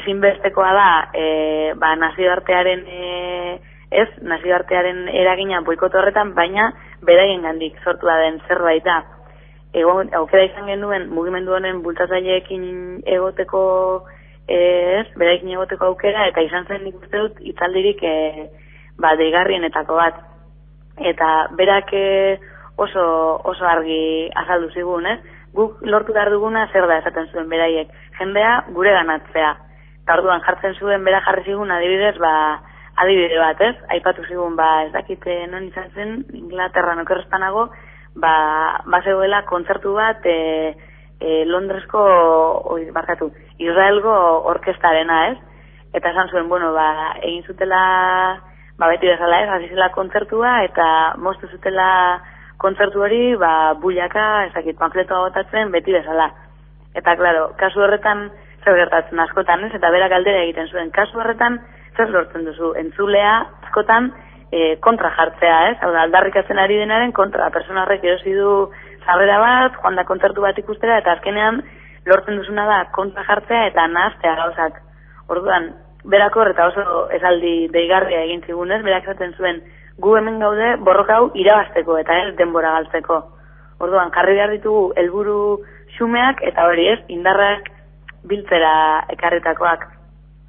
ezinbestekoa da, e, ba, nazioartearen e, ez, nazioartearen eragina boikot horretan, baina beraien gandik sortu da den zerbait da. Egon, aukera izan genuen mugimendu honen bultzatzaileekin egoteko e, ez, beraiekin egoteko aukera, eta izan zen nik uste dut itzaldirik e, ba, deigarrienetako bat. Eta berak e, oso, oso argi azaldu zigun, ez? Guk lortu behar duguna zer da esaten zuen beraiek. Jendea gure ganatzea. Eta orduan jartzen zuen bera jarri zigun adibidez, ba, adibide bat, ez? Aipatu zigun, ba, ez dakite non izan zen, Inglaterra nokerrezpanago, ba, ba zegoela kontzertu bat, e, e, Londresko, oi, barkatu, Israelgo orkestarena, ez? Eta esan zuen, bueno, ba, egin zutela, ba, beti bezala, ez, hasi kontzertua, eta moztu zutela kontzertu hori, ba, bullaka, ezakit, panfletoa botatzen, beti bezala. Eta, claro, kasu horretan, zer gertatzen askotan, ez? Eta berak galdera egiten zuen, kasu horretan, zer lortzen duzu, entzulea, askotan, e, kontra jartzea, ez? Hau da, aldarrikatzen ari denaren kontra, persona horrek erosi du zarrera bat, joan da kontzertu bat ikustera, eta azkenean lortzen duzuna da kontra jartzea eta nahaztea gauzak. Orduan, berakor eta oso esaldi deigarria egin zigunez, berak esaten zuen, gu hemen gaude borroka hau irabazteko eta ez denbora galtzeko. Orduan, jarri behar ditugu helburu xumeak eta hori ez, indarrak biltzera ekarritakoak.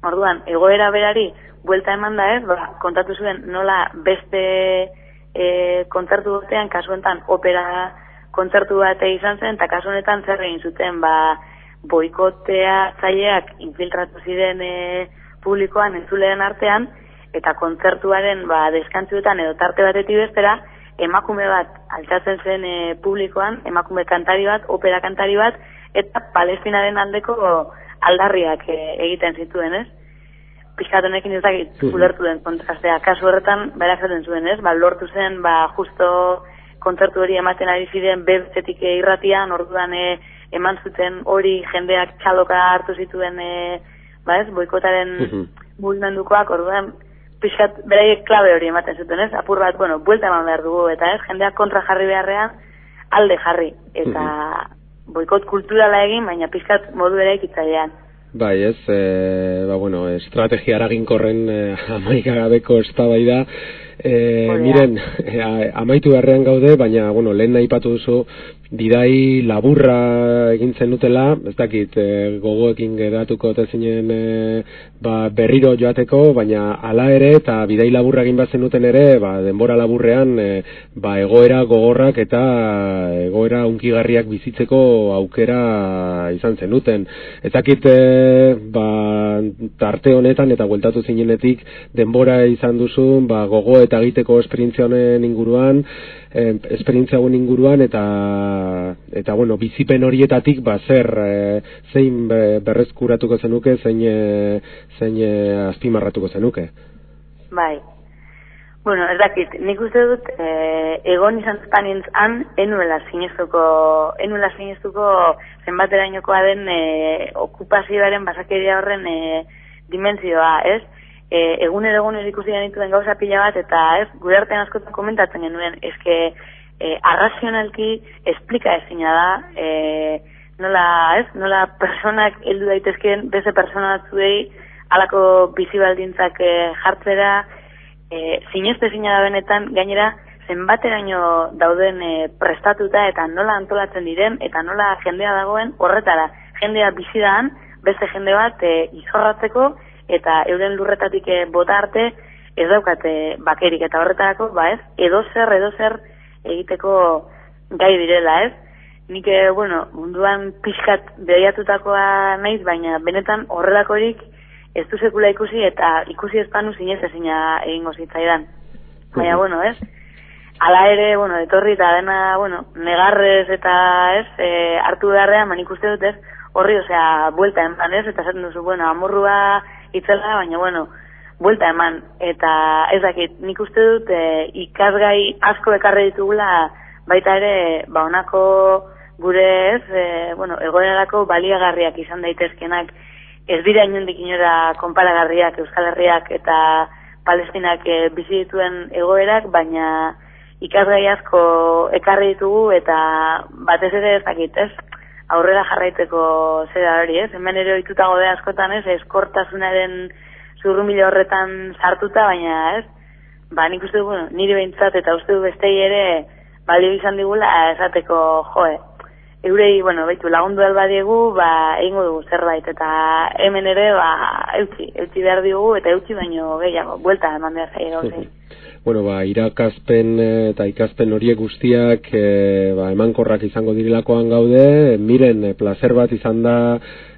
Orduan, egoera berari buelta eman da ez, ba, kontatu zuen nola beste e, kontzertu batean, kasu honetan opera kontzertu bate izan zen, eta kasu honetan zer egin zuten, ba, boikotea zaileak infiltratu ziren e, publikoan entzuleen artean, eta kontzertuaren ba, deskantzuetan edo tarte batetik bestera, emakume bat altzatzen zen e, publikoan, emakume kantari bat, opera kantari bat, eta palestinaren aldeko aldarriak e, egiten zituen, ez? Piskat honekin ez dakit Mhm. ulertu den kontrastea. Kasu horretan, berak zaten zuen, ez? Ba, lortu zen, ba, justo kontzertu hori ematen ari ziren bebzetik irratian, orduan e, eman zuten hori jendeak txaloka hartu zituen, e, ba ez, boikotaren Mhm. mugimendukoak, orduan, pixkat, beraiek klabe hori ematen zuten, ez? Apur bat, bueno, buelta eman behar dugu, eta ez, jendeak kontra jarri beharrean, alde jarri, eta boikot kulturala egin, baina pixkat modu ere ikitzailean. Bai, ez, e, ba, bueno, estrategia eraginkorren e, amaika gabeko eztabaida e, miren, e, amaitu beharrean gaude, baina, bueno, lehen aipatu duzu, didai laburra egin zenutela, ez dakit, e, gogoekin geratuko ote zinen e, ba, berriro joateko, baina hala ere, eta bidai laburra egin bat zenuten ere, ba, denbora laburrean, e, ba, egoera gogorrak eta egoera unkigarriak bizitzeko aukera izan zenuten. Ez dakit, e, ba, tarte honetan eta bueltatu zinenetik denbora izan duzun, ba, gogo eta egiteko esperientzia honen inguruan, eh, esperientzia hauen inguruan eta eta bueno, bizipen horietatik ba zer eh, zein be- berreskuratuko zenuke, zein eh, zein eh, azpimarratuko zenuke. Bai. Bueno, ez dakit, nik uste dut, eh, egon izan zanintz han, enuela sinestuko, enuela sinestuko zenbaterainokoa den eh, okupazioaren basakeria horren eh, dimensioa, ez? Eh, egunero egunero ikusi genituen gauza pila bat, eta ez, gure artean askotan komentatzen genuen, eske eh, arrazionalki esplika ezina da, eh, nola, ez, nola personak heldu daitezkeen beste persona batzuei halako bizi baldintzak eh, jartzera, e, sinestezina da benetan, gainera, zenbateraino dauden e, prestatuta eta nola antolatzen diren, eta nola jendea dagoen horretara. Jendea bizidaan, beste jende bat e, izorratzeko, eta euren lurretatik e, bota arte, ez daukate bakerik, eta horretarako, ba ez, edo zer, edo zer egiteko gai direla, ez? Nik, e, bueno, munduan pixkat behiatutakoa naiz, baina benetan horrelakorik ez du sekula ikusi eta ikusi ez panu zinez ezina egingo zitzaidan. Baina, bueno, ez? Hala ere, bueno, etorri eta dena, bueno, negarrez eta ez, e, hartu beharrean, man ikuste dut ez, horri, osea, buelta eman ez, eta esaten duzu, bueno, amorrua itzela, baina, bueno, buelta eman, eta ez dakit, nik uste dut e, ikasgai asko ekarri ditugula baita ere, ba, honako gure ez, e, bueno, egoerarako baliagarriak izan daitezkenak, ez dira inondik inora konparagarriak Euskal Herriak eta Palestinak e, bizi dituen egoerak, baina ikasgai asko ekarri ditugu eta batez ere ez dakit, ez? Aurrera jarraiteko zera hori, ez? Hemen ere ohituta gaude askotan, ez? Eskortasunaren zurrumile horretan sartuta, baina, ez? Ba, nik uste du, bueno, nire behintzat eta uste du bestei ere balio izan digula esateko, joe, eurei, bueno, baitu lagundu albadiegu, ba, egingo dugu zerbait, eta hemen ere, ba, eutzi, eutzi behar diogu, eta eutzi baino gehiago, buelta eman behar zaio. Bueno, ba, irakaspen eh, eta ikaspen horiek guztiak e, ba, emankorrak izango direlakoan gaude, miren e, placer bat izan da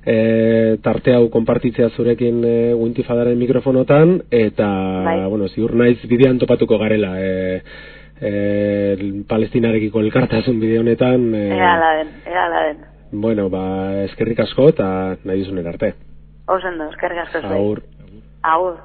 e, tarte hau konpartitzea zurekin e, Wintifadaren mikrofonotan, eta, Bai. bueno, ziur naiz bidean topatuko garela, e, e, palestinarekiko elkartasun bide honetan. E, Ea ala den, ea ala den. Bueno, ba, eskerrik asko eta nahi duzunen arte. Ondo, eskerrik asko zuei. Agur.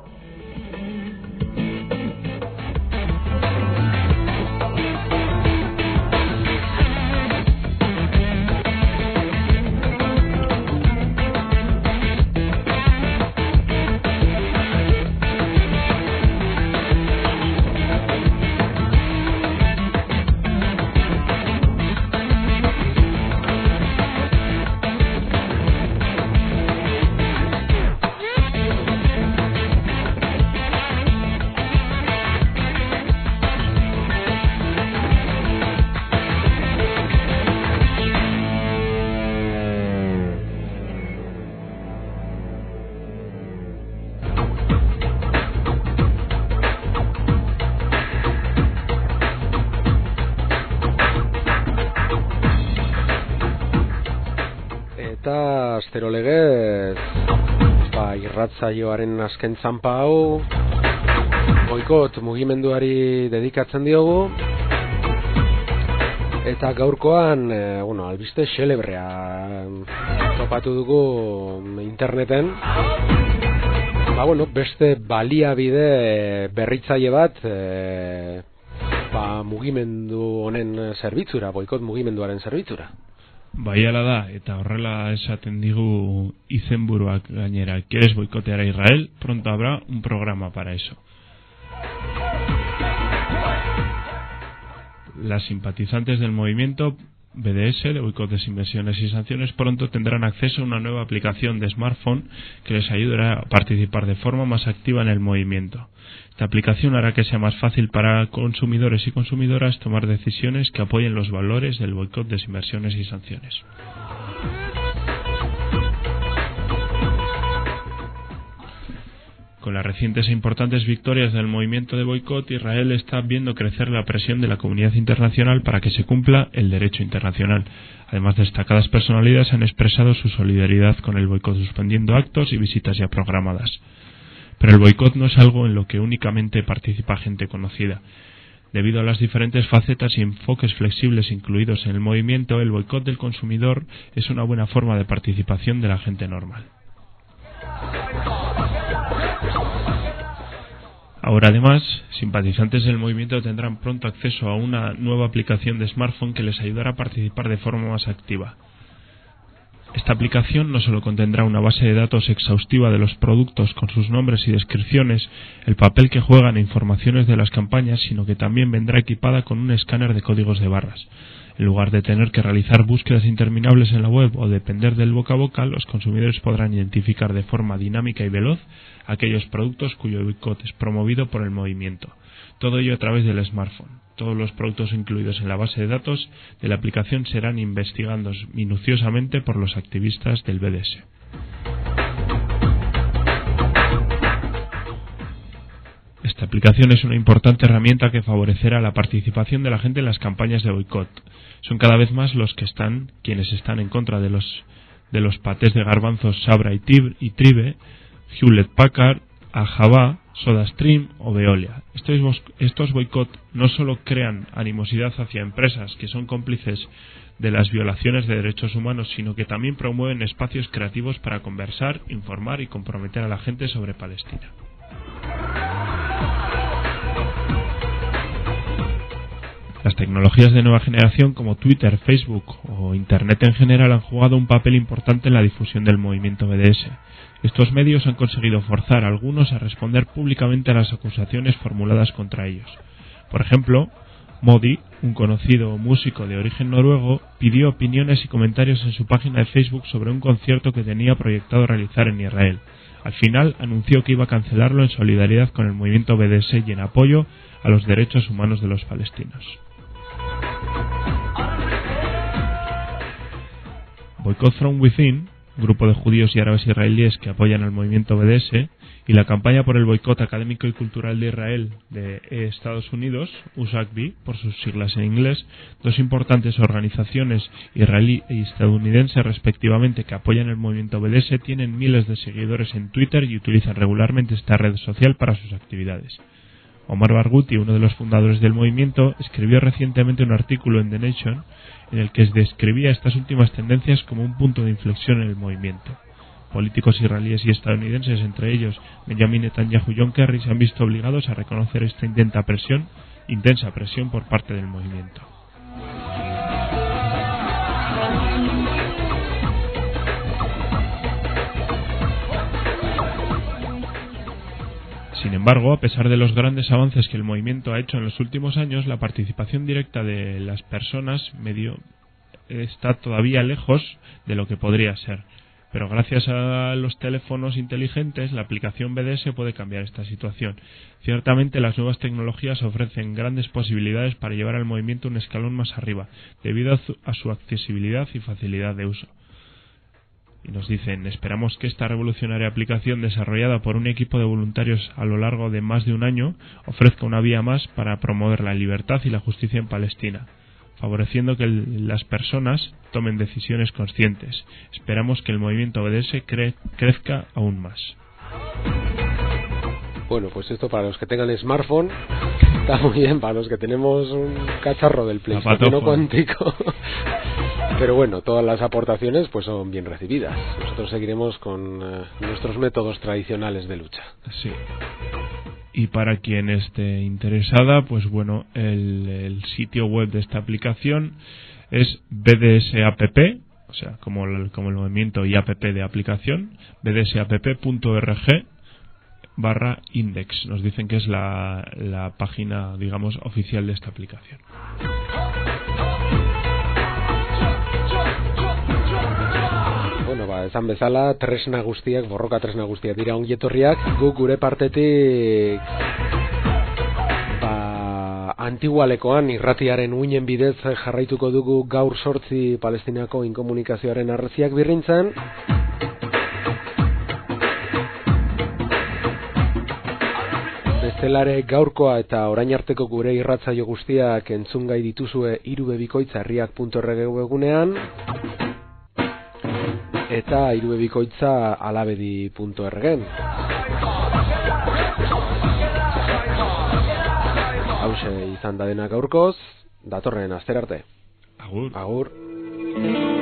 Astero legez ba, irratzaioaren azken zanpa hau boikot mugimenduari dedikatzen diogu. Eta gaurkoan e, bueno, albiste xelebrea topatu dugu interneten. Ba, bueno, beste baliabide berritzaile bat e, ba, mugimendu honen zerbitzura, boikot mugimenduaren zerbitzura Bai ala da, eta horrela esaten digu izenburuak gainera. ¿Quieres boicotear a Israel? Pronto habrá un programa para eso. Las simpatizantes del movimiento BDS de boicot, desinversiones y sanciones pronto tendrán acceso a una nueva aplicación de smartphone que les ayudará a participar de forma más activa en el movimiento. Esta aplicación hará que sea más fácil para consumidores y consumidoras tomar decisiones que apoyen los valores del boicot, desinversiones y sanciones. Con las recientes e importantes victorias del movimiento de boicot, Israel está viendo crecer la presión de la comunidad internacional para que se cumpla el derecho internacional. Además, destacadas personalidades han expresado su solidaridad con el boicot, suspendiendo actos y visitas ya programadas. Pero el boicot no es algo en lo que únicamente participa gente conocida. Debido a las diferentes facetas y enfoques flexibles incluidos en el movimiento, el boicot del consumidor es una buena forma de participación de la gente normal. Ahora además, simpatizantes del movimiento tendrán pronto acceso a una nueva aplicación de smartphone que les ayudará a participar de forma más activa. Esta aplicación no solo contendrá una base de datos exhaustiva de los productos con sus nombres y descripciones, el papel que juegan e informaciones de las campañas, sino que también vendrá equipada con un escáner de códigos de barras. En lugar de tener que realizar búsquedas interminables en la web o depender del boca a boca, los consumidores podrán identificar de forma dinámica y veloz aquellos productos cuyo boicot es promovido por el movimiento. Todo ello a través del smartphone. Todos los productos incluidos en la base de datos de la aplicación serán investigados minuciosamente por los activistas del BDS. Esta aplicación es una importante herramienta que favorecerá la participación de la gente en las campañas de boicot. Son cada vez más los que están, quienes están en contra de los de los patés de garbanzos Sabra y, Tib- y Tribe, Hewlett Packard, Ajaba, SodaStream o Veolia. Estos boicot no solo crean animosidad hacia empresas que son cómplices de las violaciones de derechos humanos, sino que también promueven espacios creativos para conversar, informar y comprometer a la gente sobre Palestina. Las tecnologías de nueva generación como Twitter, Facebook o Internet en general han jugado un papel importante en la difusión del movimiento BDS. Estos medios han conseguido forzar a algunos a responder públicamente a las acusaciones formuladas contra ellos. Por ejemplo, Modi, un conocido músico de origen noruego, pidió opiniones y comentarios en su página de Facebook sobre un concierto que tenía proyectado realizar en Israel. Al final anunció que iba a cancelarlo en solidaridad con el movimiento BDS y en apoyo a los derechos humanos de los palestinos. Boycott from Within, grupo de judíos y árabes israelíes que apoyan al movimiento BDS, y la campaña por el boicot académico y cultural de Israel de Estados Unidos, USACB, por sus siglas en inglés, dos importantes organizaciones israelí y estadounidense respectivamente que apoyan el movimiento BDS, tienen miles de seguidores en Twitter y utilizan regularmente esta red social para sus actividades. Omar Barghouti, uno de los fundadores del movimiento, escribió recientemente un artículo en The Nation en el que describía estas últimas tendencias como un punto de inflexión en el movimiento. Políticos israelíes y estadounidenses, entre ellos Benjamin Netanyahu y John Kerry, se han visto obligados a reconocer esta intensa presión, intensa presión por parte del movimiento. Embargo, a pesar de los grandes avances que el movimiento ha hecho en los últimos años, la participación directa de las personas medio está todavía lejos de lo que podría ser. Pero gracias a los teléfonos inteligentes, la aplicación BDS puede cambiar esta situación. Ciertamente las nuevas tecnologías ofrecen grandes posibilidades para llevar al movimiento un escalón más arriba, debido a su accesibilidad y facilidad de uso. Y nos dicen, esperamos que esta revolucionaria aplicación desarrollada por un equipo de voluntarios a lo largo de más de un año ofrezca una vía más para promover la libertad y la justicia en Palestina, favoreciendo que las personas tomen decisiones conscientes. Esperamos que el movimiento cre- crezca aún más. Bueno, pues esto para los que tengan smartphone está muy bien, para los que tenemos un cacharro del PlayStation cuántico. *laughs* Pero bueno, todas las aportaciones pues son bien recibidas. Nosotros seguiremos con eh, nuestros métodos tradicionales de lucha. Sí. Y para quien esté interesada, pues bueno, el, el sitio web de esta aplicación es BDSAPP, o sea, como el, como el movimiento y app de aplicación, bdsapp.org barra index. Nos dicen que es la, la página, digamos, oficial de esta aplicación. Bueno, ba, esan bezala, tresna guztiak, borroka tresna guztiak dira ongietorriak, guk gure partetik ba, antigualekoan irratiaren uinen bidez jarraituko dugu gaur sortzi palestinako inkomunikazioaren arreziak birrintzen. Bestelare gaurkoa eta orain arteko gure irratzaio guztiak entzungai dituzue irubebikoitzarriak.org webunean eta irubebikoitza alabedi.orgen. Hauxe izan da dena gaurkoz, datorren aster arte. Agur. Agur.